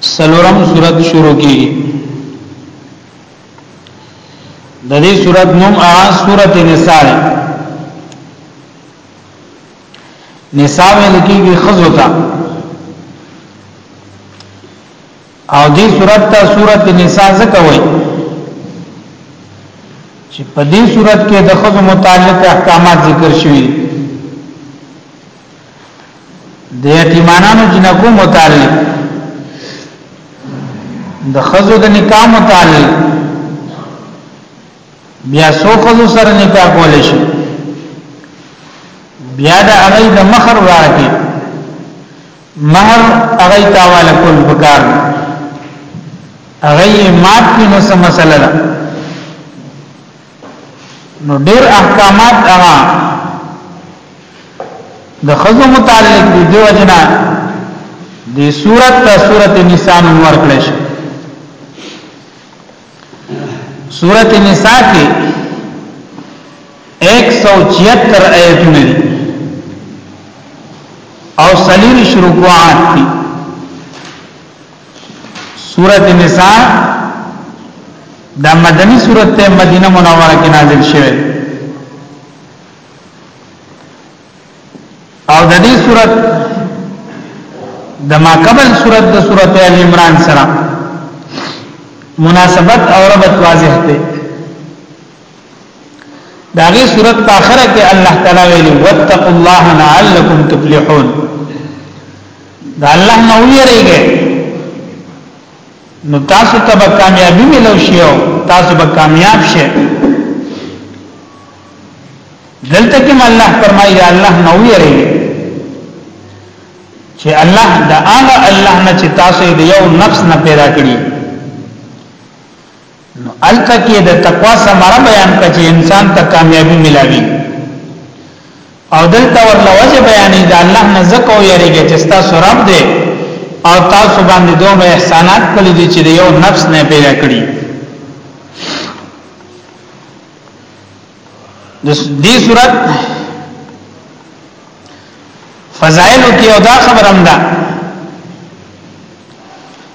سلورم صورت شروع کیږي د دې صورت نوم ا صورت نساء نساء ویل کیږي خزو ته او دې صورت ته صورت نساء ځکه وایي چې په دې صورت کې د خزو متعلق احکامات ذکر شوي د یتیمانانو جنکو متعلق د خزو د نکاح متعلق بیا سو خزو سره نکاح کول شي بیا د هغه د مہر ورکه مہر هغه تاواله کول پکار هغه مات کې نو سم مسله ده نو ډیر احکامات هغه د خزو متعلق دی دیو جنا دی صورت تا صورت نساء نوم ورکړی شي صورت نساء کې 176 آیتونه دي او سلیل شروعات دي سورۃ النساء دا مدنی سورۃ ته مدینه منوره کې نازل شوه او د دې سورۃ د ما قبل سورۃ د سورۃ ال عمران سره مناسبت او ربط واضح دی داغي صورت په اخره کې الله تعالی ویلي واتقوا الله لعلکم تفلحون دا الله نو یریږي نو تاسو ته به کامیابی ملو شي او تاسو به کامیاب شئ دلته کې الله فرمایي الله نو یریږي چې الله دا هغه الله نه چې تاسو د یو نفس نه پیدا کړی نو الته کې د تقوا ثمره بیان کړه چې انسان ته کامیابی ملاوي او دلته ورله وجه بیانې دا الله نه زکو یریږي چې تاسو رب دې او تاسو باندې دوه احسانات کړی دي چې یو نفس نه پیدا کړی د دې صورت فضائل کې او دا خبرم ده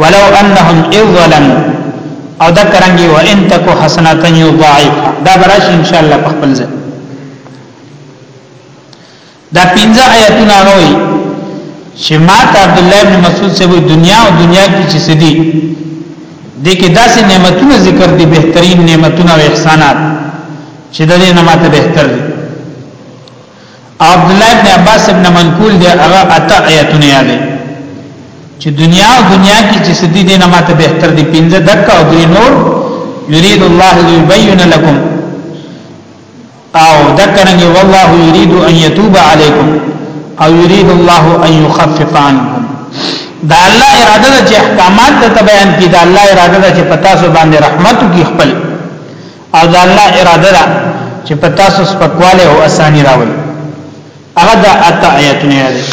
ولو انهم اذ ظلموا او دا کرانګي و ان تکو حسنات یضاعف دا براش ان شاء الله په خپل ځای دا پنځه آیاتونه وایي چې مات عبد الله بن مسعود سے وی دنیا او دنیا کی چې سدي د کې داسې نعمتونه ذکر دي بهترین نعمتونه او احسانات چې د دې نه ماته بهتر دي عبد الله ابن عباس ابن منقول دی هغه اته آیاتونه یادې چې دنیا او دنیا کې چې سدي دې نه ماته بهتر دي پنځه دک او درې نور یرید الله ليبين لكم او ذکرنګ والله يريد ان يتوب عليكم او يريد الله ان يخفف عنكم دا الله اراده ده چې احکامات ته بیان کړي دا الله اراده ده چې پتا سو باندې رحمت کی خپل او د الله اراده ده چې په تاسو سپکواله او اساني راولي هغه د اته آیتونه دي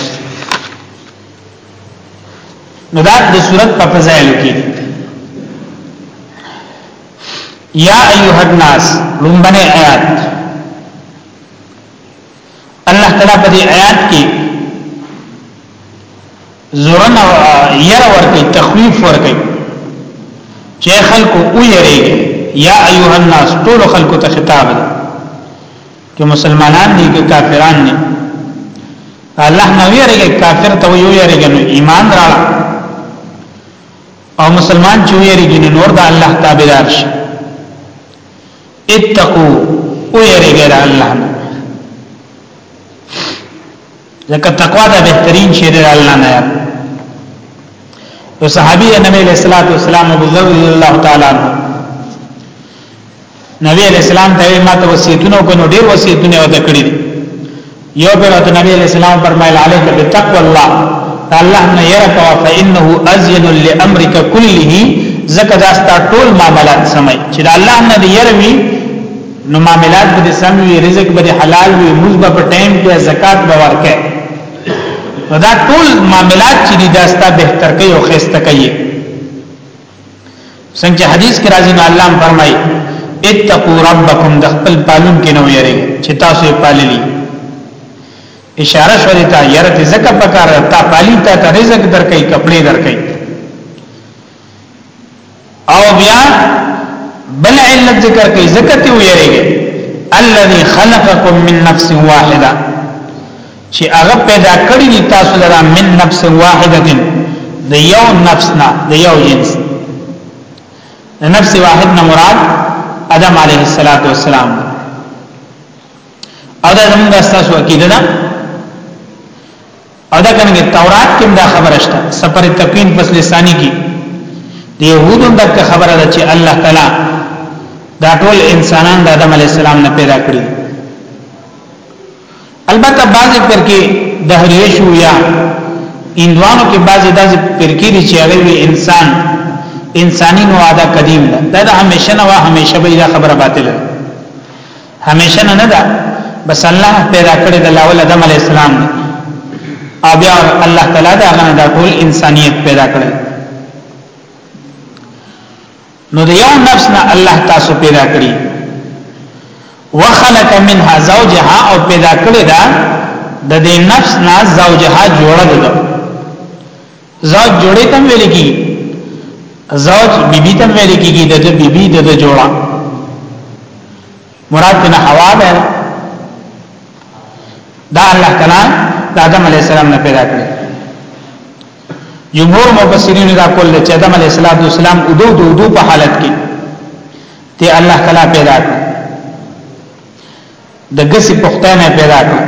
نو دا د صورت په فضایل کې یا ایها الناس لومبنه آیات الله تعالی په دې آیات کې زورن ير ورکی تخویف ورکی چې خلکو او یریږي یا ایها الناس ټول خلکو ته خطاب دی چې مسلمانان دي که کافران دي الله نو یریږي کافر ته یو یریږي نو ایمان را او مسلمان چې یریږي نو نور د الله تابعدار شي اتقوا او یریږي الله نه لکه تقوا دا بهترین شی دی الله نه یاد او صحابي نبی علیہ الصلوۃ والسلام ابو ذر رضی الله تعالی عنہ نبی علیہ السلام ته ما ته وصیتونه کوو ډیر وصیتونه وته کړی یو پر ته نبی علیہ السلام فرمایل علیک بتقوا الله الله نه يرکا فانه ازین لامرک كله زکه دا ستا ټول معاملات سمای چې الله نه دی يروي نو معاملات به سم وي رزق به حلال وي موږ به په ټایم کې زکات به ورکړي نو دا ټول معاملات چې دي دا ستا بهتر کوي او خسته کوي څنګه حدیث کې راځي نو الله فرمایي اتقوا ربکم د خپل پالون کې نو یری چې تاسو یې پاللی اشاره شوه ته یره ته زکه پکاره تا پالی ته رزق درکې کپڑے درکې او بیا بل علت ذکر کوي ذکر ته ویریږي الذي خلقكم من نفس واحده چې هغه پیدا کړی دي تاسو لپاره من نفس واحده د یو نفس نه د یو جنس د نفس واحد نه مراد ادم علیه الصلاۃ والسلام او دا زموږ تاسو عقیده ده او دا کنه تورات کې دا خبره شته سفر تکوین پس لسانی کې د يهودو دا خبره ده چې الله تعالی دا ټول انسانان د آدم علی السلام نه پیدا کړی البته بعضی پر کې دهریش یا اندوانو کې بعضی داسې پر کې دي چې هغه انسان انساني نو عاده قدیم ده دا, دا همیشه نه وا همیشه به دا خبره باطله همیشه نه ده بس الله پیدا کړی د لاول ادم علی السلام دی او بیا الله تعالی دا غنه د ټول انسانیت پیدا کړی نو د یو نفس نه الله تاسو پیدا کړی وخلق منها زوجها او پیدا کړی دا د دې نفس نه زوجها جوړه ده زوج جوړې تم ویل کیږي زوج بیبي تم ویل کیږي د بیبي د جوړه مراد نه حوا ده دا الله تعالی د آدم علی السلام نه پیدا کړی جمهور مفسرین دا کول چې آدم علی السلام او دو دو دو په حالت کې ته الله تعالی پیدا کړ د ګسی پختانه پیدا کړ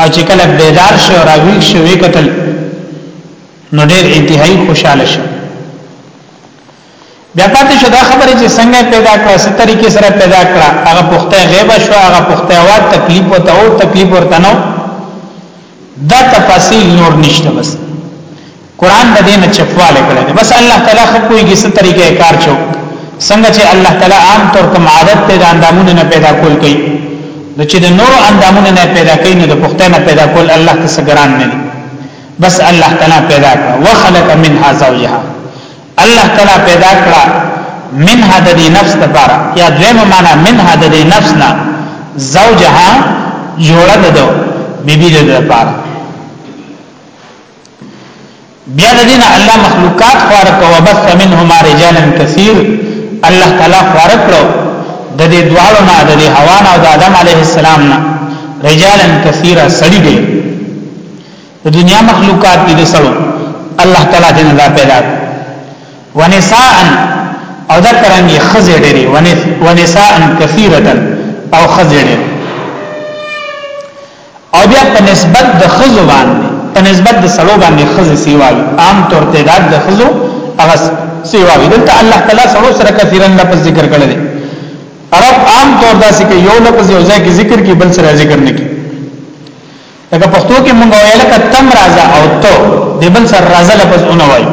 او چې کله بیدار شو او راویښ شو وی قتل نو ډیر انتهایی خوشاله شو بیا پاتې شو دا خبره چې څنګه پیدا کړه ست طریقې سره پیدا کړه هغه پخته غیبه شو هغه پخته وا تکلیف او ته او تکلیف ورته نو دا تفاصیل نور نشته بس قران د دې نه چپواله کړی دی بس الله تعالی خو کویږي ست طریقې کار چو څنګه چې الله تعالی عام طور کوم عادت ته د اندامونو نه پیدا کول کوي نو چې د نور اندامونو نه پیدا کوي نو د پختې نه پیدا کول الله ته سګران نه بس الله تعالی پیدا کړ وخلق منها زوجها الله تعالی پیدا کړ منها د دې نفس لپاره یا دویمه معنا منها د دې نفس نه زوجها جوړه ده بیبي د لپاره بیا د دین الله مخلوقات خوار کو وبث منهما رجالا كثير الله تعالی خوار کړو د دې دواړو نه د حوا نه او د آدم علیه السلام نه رجالا كثيرا سړي دي د دنیا مخلوقات دي سړو الله تعالی دې نه پیدا ونساء او دا کرانګي خزې ډېری ونساء كثيرا او خزې ډېری او بیا په نسبت د خزو باندې په نسبت د سړو باندې خزې سیواوي عام طور تعداد د خزو هغه سیواوي دلته الله تعالی سړو سره کثیرن لفظ ذکر کړل دي عرب عام طور داسې کې یو لفظ یو ځای کې ذکر کې بل سره ذکر نه کوي لکه پښتو کې مونږ ویل کتم رازه او تو د بل سره رازه لفظ اونوي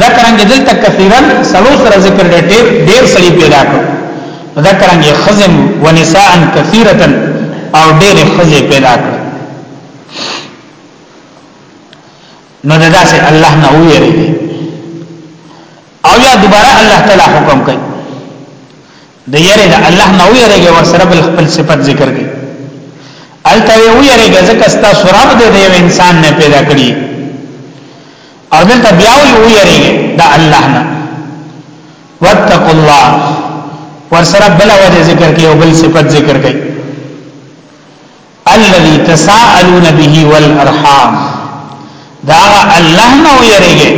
دا کرانګه دلته کثیرا سلو سره ذکر ډېر ډېر سړي پیدا کړ دا کرانګه خزم ونساء کثیرتن او ډېر خزه پیدا کړ نو دا داسې الله نه ویری او یا دوباره الله تعالی حکم کوي د یری د الله نه ویریږي ور سره بل خپل صفت ذکر کړي الته ویریږي ځکه ستا سراب دې د یو انسان نه پیدا کړی او دلته بیا ویریږي د الله نه واتقوا الله ور سره بل وجه ذکر کړي او بل صفت ذکر کړي الذي تساءلون به والارحام دا الله نه ویریږي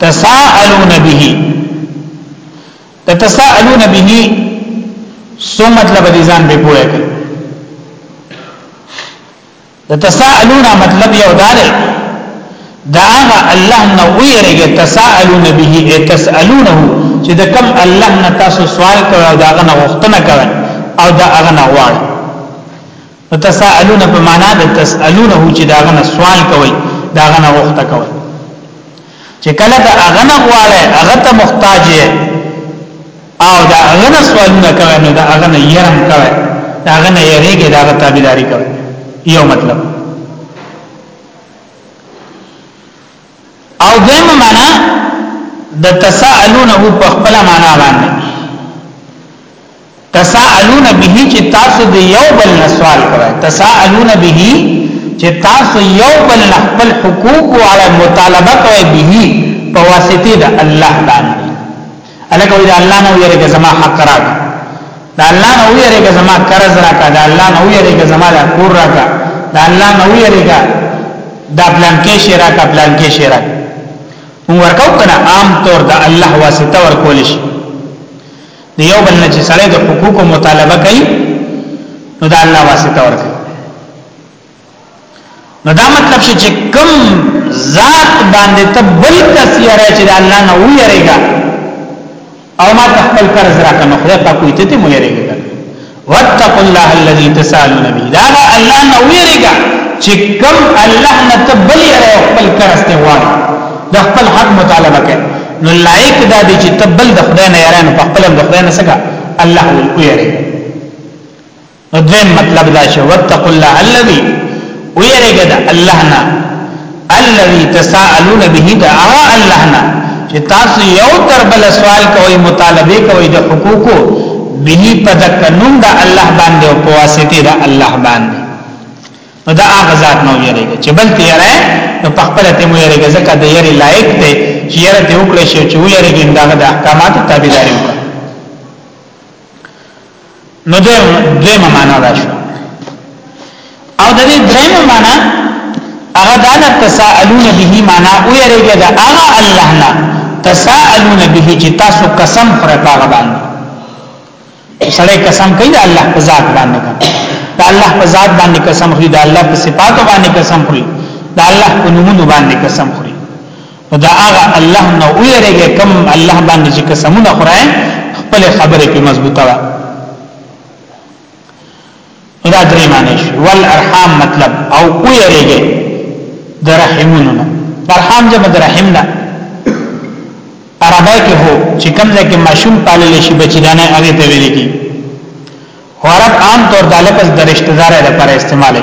تساءلون به تتساءلون به سو مطلب دي ځان به پوهه کړ تتساءلون مطلب یو دار دا هغه الله نه ویریږي تساءلون به تسالونه چې د کم الله نه تاسو سوال کوي او دا غنه غوښتنه کوي او دا هغه نه غواړي تتساءلون په معنا د تسالونه چې دا غنه سوال کوي دا غنه غوښته کوي چې کله ته هغه نه غواړې هغه ته محتاج یې او دا هغه نه سوالونه کوي نو دا هغه نه یرم کوي دا هغه نه یریږي دا هغه تابعداري کوي یو مطلب او دیم معنا د تسالونه په خپل معنا باندې تساءلون به چې تاسو د یو بل نه سوال کوئ تساءلون به چې تاسو یو بل نه خپل حقوق او علی مطالبه کوئ به په واسطه د الله باندې الکه وی د الله نه ویریږي زما حق راک د الله نه ویریږي زما قرض راک د الله نه ویریږي زما د کور راک د الله نه ویریږي دا پلان کې شي راک پلان کې شي راک ورکو کنه عام طور د الله واسطه ورکول شي د یو بل نه چې سړی د حقوقو مطالبه کوي نو دا الله واسطه ورکړي نو دا مطلب شي چې کم ذات باندې ته بل کس یاره چې الله نه ویریږي او ما تخپل قرض راکنه خدای په کوی ته ته مو یریږي واتقوا الله الذي تسالون به دا الله نو ویریګا چې کوم الله نه تبل یې خپل کرسته وای د خپل حق مطالبه کوي نو لایق دا دی چې تبل د خدای نه یارانو په خپل د خدای نه سګه الله ویری نو دې مطلب دا شو واتقوا الله الذي ویریګا د الله نه الذي تساءلون به دا هغه الله نه چې تاسو یو تر بل سوال کوئ مطالبه کوئ د حقوقو به په د قانون د الله باندې او په واسطه د الله باندې نو دا هغه ذات نو یریږي چې بل تیارې نو په خپل ته مو یریږي ځکه د یری لایق دی چې یره ته وکړي شي چې ویریږي دا د احکاماتو تابعداري وکړي نو دې دې معنا دا شو او د دې درېمه معنا هغه دا نه تساءلون به معنا او یریږي دا هغه الله نه تساءلون به چې تاسو قسم پر هغه باندې سړی قسم کوي د الله په ذات باندې د الله په ذات باندې قسم خوري د الله په صفاتو باندې قسم خوري د الله په نومونو باندې قسم خوري دا هغه الله نو ویریږي کم الله باندې چې قسمونه خورای خپل خبره کې مضبوطه وه دا درې معنی شي والارحام مطلب او ویریږي د رحمونو نه ارحام جمع د رحم نه عربی کې هو چې کم ځای کې ماشوم پالل شي بچی دانه هغه ته ویل کی عرب عام طور د لفظ د رشتہ دار لپاره استعمالوي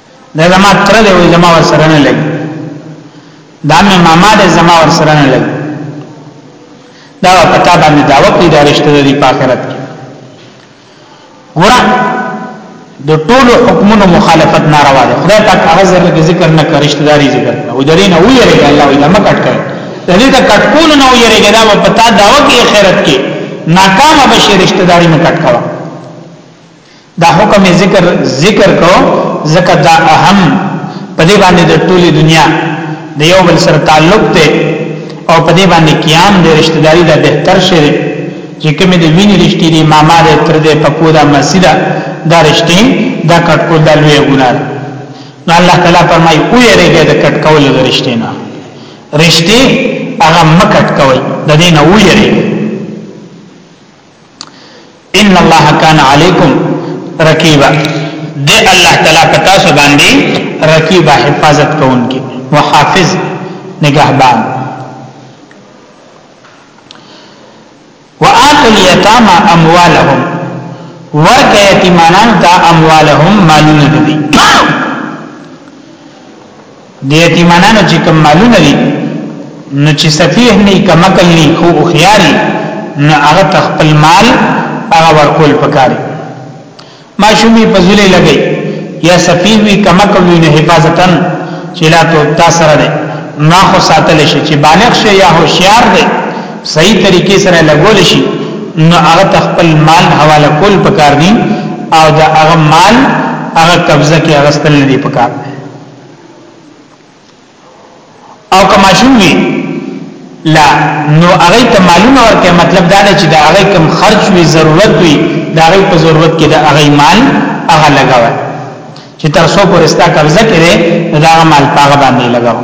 دا زما تر دی وای زما ور سره نه لګي دا مې ماما دی زما ور سره نه لګي دا پتا باندې دا وکړي دا رشتہ دی په آخرت کې ګور د ټول حکمونو مخالفت ناروا ده خدای پاک هغه ذره کې ذکر نه کوي رشتہ داری ذکر نه او درې نه وی رہی الله وی لمه کټ کړي د دې ته کټ کول نه وی رہی دا پتا دا وکړي آخرت کې ناکام بشي رشتہ داری نه کټ کړي دا حکم ذکر ذکر کو زکه دا اهم په دې باندې د ټولي دنیا د یو بل سره تعلق ته او په دې باندې قیام د رشتہ داری دا بهتر شي چې کومې د ویني رشتې دي ماما دې تر دې پپو دا مسیدا دا رشتې دا کټ کو د لوی ګناه نو الله تعالی فرمایي او یې رګه د کټ کول د رشتې نه رشتې هغه مکټ کوي د دې نه ویری ان الله کان علیکم رقیبا د الله تعالی په تاسو باندې رقیبا حفاظت کوونکی وحافظ نگهبان وآتوا اليتامى اموالهم ورکه یتیمانان ته اموالهم مالونه دي د یتیمانانو چې کوم مالونه دي نو چې سفیه نه کمکل نه خو خياري نو هغه تخپل مال هغه ورکول پکاري ماشومی پزولې لګي یا سفیه وی کمکل وی نه حفاظتن چې لا تو تاسو سره ده ما خو ساتل شي چې بالغ شي یا هوشیار دی صحیح طریقې سره لګول شي نو هغه تخپل مال حواله کول پکار دي او دا هغه مال هغه قبضه کې اغستل نه دي پکار او کما شوی لا نو هغه ته معلومه ورکه مطلب دا نه چې دا هغه کم خرج وی ضرورت وی دا هغه په ضرورت کې دا هغه مال هغه لگاوه چې تر څو پرستا قبضه کړي دا مال پاغه باندې لگاوه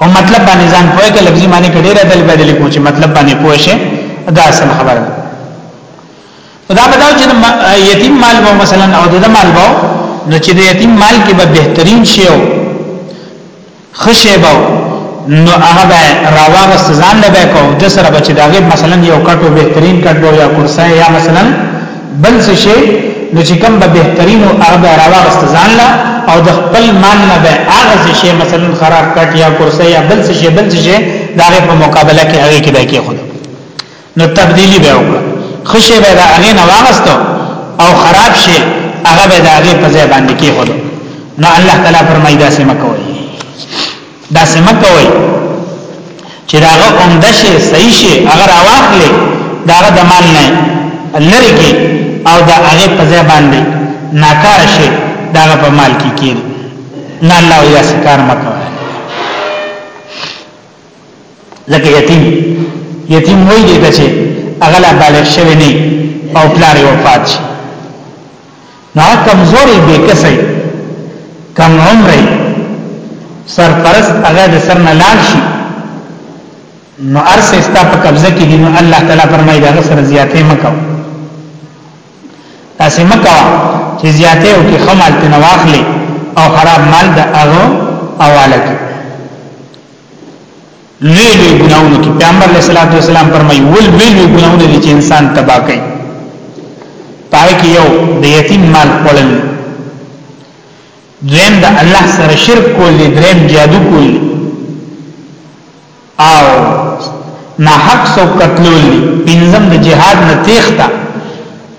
او مطلب باندې ځان پوهه کې لفظي معنی کې ډېر دل بدل کو چې مطلب باندې پوه شي دا اصل خبره دا بداو چې یتیم مال به مثلا او د مال به نو چې د یتیم مال کې به بهترین شی او خشه به نو هغه به راواغ سزان لبه کو د سره بچ داغه مثلا یو کټو بهترین کټو یا کرسای یا مثلا بل څه شي نو چې کوم به بهترین او هغه راوغست ځان لا او د خپل مال نه به هغه څه شي مثلا خراب کټ یا کرسي یا بل څه شي بل څه شي دا په مقابله کې هغه کې به کې خود نو تبدیلی به وکړه خوشي به دا هغه نه واغست او خراب شي هغه به دا هغه په ځای باندې کې خود نو الله تعالی فرمایي دا سم کوي دا سم کوي چې داغه عمده شي صحیح شي اگر اواخلې داغه د مال نه لری کې او دا هغه په ځای باندې ناکار شي داغه په مال کې کېږي نه الله یا سکار مکو ځکه یتیم یتیم وای دی چې اغلا بالغ شوی نه او پلار وفات شي نه کمزوري به کسي کم عمر سرپرست هغه د سر نه لاړ شي نو ارس استا په قبضه کې دي نو الله تعالی فرمایي دا سره زیاتې مکو تاسو مکو چې زیاتې او کې خمال تنواخلي او خراب مال د هغه اواله کې لوی لوی ګناونه کې پیغمبر علیه الصلاۃ والسلام فرمایي ول لوی لوی ګناونه دي چې انسان تبا کوي پای کې یو د یتیم مال خپلل دریم د الله سره شرک کول دي دریم جادو کول دي او نه حق سو قتلول دي پنځم د جهاد نه تیښتا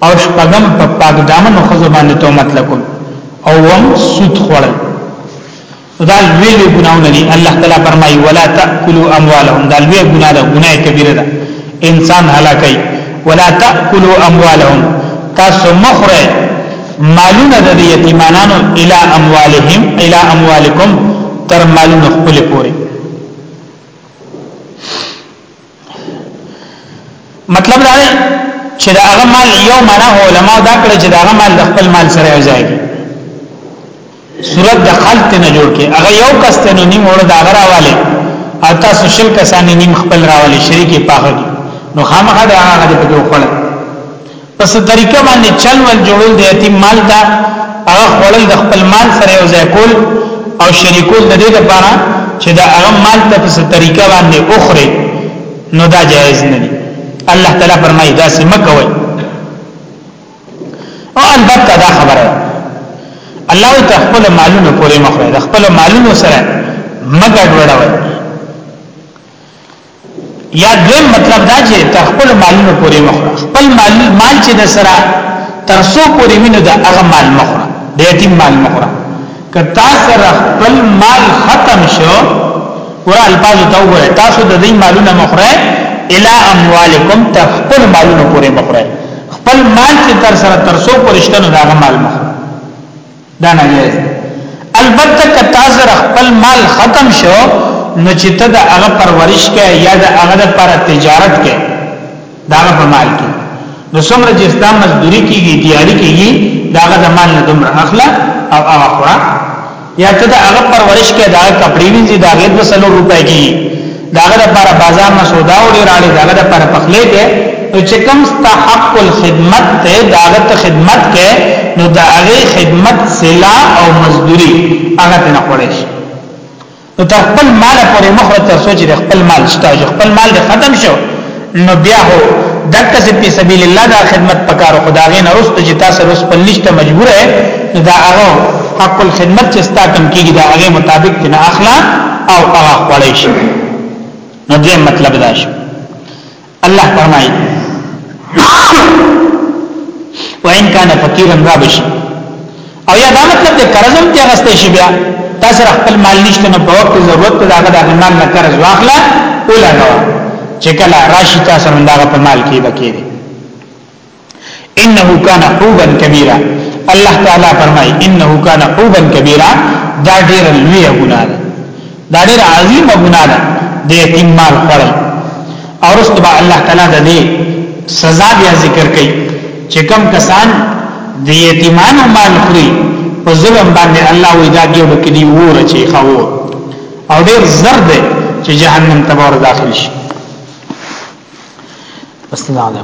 او شپږم په پاک دامن خو زبانه تومت لکول او وم سود خوړل دا لوی لوی ګناونه دي الله تعالی فرمایي ولا تاكلوا اموالهم دا لوی ګناه ده ګناه کبیره ده انسان هلاکي ولا تاكلوا اموالهم تاسو مخره مالونه د یتیمانو الی اموالهم الی اموالکم تر مالونه خپل پوري مطلب دا دی چې دا هغه مال یو معنا علماء دا کړی چې دا هغه مال د خپل مال سره یو ځای کی صورت د خلط نه جوړ کې هغه یو کس ته نو نیم ورته هغه راواله او تاسو شل کسان نیم خپل راواله شریکي پاخه نو خامخا دا هغه د پکې وکړل پس طریقه باندې چل ول جوړول د یتیم مال ته هغه خړل د خپل مال سره یو ځای کول او شریکول د دې لپاره چې دا هغه مال ته پس طریقه باندې اخره نو دا جایز نه دی الله تعالی فرمایي دا سم کوي او البته دا خبره الله ته خپل مالونو پورې مخه د خپل مالونو سره مګډ وډوي یا دویم مطلب دا چې ته خپل مالونو پورې مخره خپل مال مال چې د سره تر څو پورې وینو دا هغه مال مخره د یتیم مال مخره که تاسو خپل مال ختم شو ور الفاظ ته وګوره تاسو د دې مالونه مخره الا اموالکم ته خپل مالونه پورې مخره خپل مال چې تر سره تر څو پورې شته دا هغه مال مخره دا نه جایز دی البته که تاسو خپل مال ختم شو نو چې ته د هغه پرورش کې یا د هغه لپاره تجارت کې دا په مال کې نو څومره چې ستاسو مزدوري کیږي دیاري کیږي دا د مال نه دومره اخلا او هغه خورا یا ته د هغه پرورش کې دا کپڑے وینځي دا غیر د 100 روپۍ کیږي داغه لپاره بازار نه سودا وړي راړي داغه لپاره پخلې کې نو چې کوم ستا حق الخدمت ته داغه ته خدمت کې نو داغه خدمت سلا او مزدوري هغه ته نه کولای شي نو تر خپل مال پورې مخه تر سوچ خپل مال شته خپل مال ختم شو نو بیا هو دغه سي په سبيل الله دا خدمت پکارو خدای نه رست چې تاسو رس په لشته مجبور ہے نو دا هغه حق الخدمت چې ستا کم کیږي دا هغه مطابق نه اخلا او هغه خړې شي نو دې مطلب دا شي الله فرمایي وان کان فقیرا رابش او یا دا مطلب د قرض هم ته غستې شي بیا تاسو خپل مال نشته نو په وخت ضرورت ته داغه د مال نه قرض واخلا ولګوا چې کله راشي تاسو هم داغه په مال کې بکې انه کان حوبا کبیره الله تعالی فرمای انه کان حوبا کبیره دا ډیر لوی ګناه دا ډېر عظیم ګناه ده د یتیم مال خوړل او رسول الله تعالی د دې سزا بیا ذکر کړي چې کم کسان د یتیمانو مال خوري په ظلم باندې الله وی دا ګډو کې دی وور چې خو او ډېر زرد چې جهنم ته ور داخل شي استغفر الله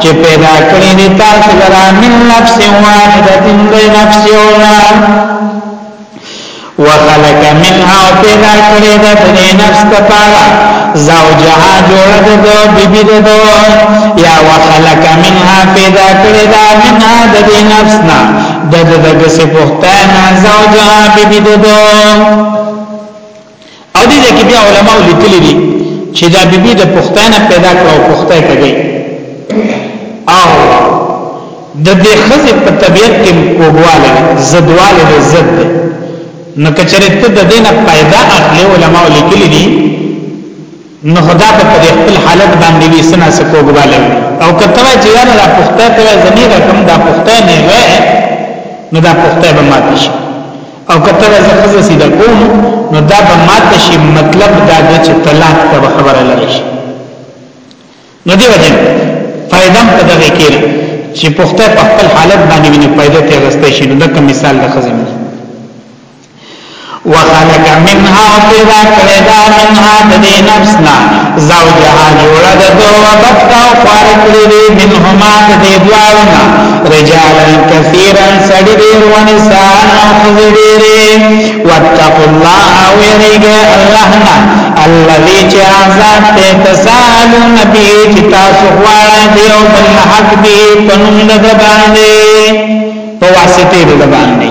چې پیدا کړی دی تاسو لرا من نفس واحده دی نفس یونا وخلق منها او پیدا کړی ده د نفس لپاره زوجها جوړ ده دو بیبی ده دو یا وخلق منها پیدا کړی ده منها د دې نفس نه د دغه څه پختانه زوجها بیبی ده دو او دې کې بیا علما لیکلي دي چې دا بیبي د پښتانه پیدا کړو پښتای کوي او د دې خزې په طبيعت کې کوواله زدواله زد ده نو کچره ته د دینه پیدا اخلي علما لیکلي دي نو خدا ته په خپل حالت باندې وی سنا سکوګواله او کته چې یا نه پخته ته زمي رقم دا پخته نه وای نو دا پخته به مات شي او کته زه خزه سیده کوم نو دا به مات شي مطلب دا د چې طلاق ته خبره لري شي نو دی وجه فائدم په دغه کې چې پخته په خپل حالت باندې ویني پیدا ته غسته شي نو دا کوم مثال د خزه وخلق منها او پیدا کړی دا منها د دې نفسنا زوجها جوړه د دو وبت او خوار کړی دی منهما د دې دواړنا رجالا کثیرا سړی ډیر و نساء او خزی ډیرې واتقوا الله ویریږه الله نه الذي چې آزاد ته تسالو نبی چې تاسو غواړئ دی او بل حق دی پنوم د باندې په واسطه د باندې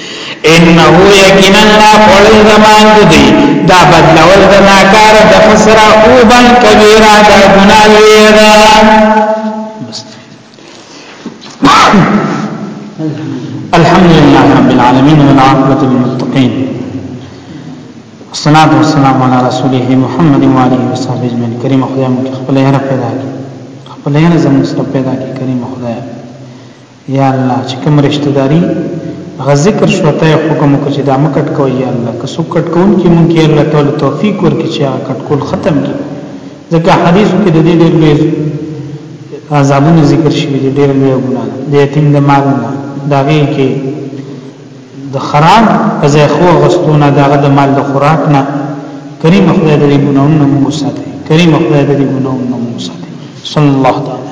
انه یقینا لا خړل زمان دی دا بدلول د ناکار د خسر او بن کبیره د ګنا لیرا الحمد لله رب العالمین والعاقبۃ للمتقین والصلاة والسلام علی رسوله محمد و آله و صحبه اجمعین کریم خدای مو خپل یې پیدا کړ خپل یې زموږ سره پیدا کړ کریم خدای یا الله چې کوم رشتہ داری غ ذکر شو ته حکم وکړه چې دا مکټ کوي یا الله که څوک کټ کون کې مونږ یې الله تعالی توفیق ورکړي چې هغه کټ کول ختم کړي ځکه حدیث کې د دې ډېر لوی عذابونه ذکر شوی دی ډېر لوی ګناه د یتیم د مال نه دا وی کې د خراب ځای خو غستونه دغه د مال د خوراک نه کریم خدای دې ګناونه موږ ساتي کریم خدای دې ګناونه موږ ساتي صلی الله تعالی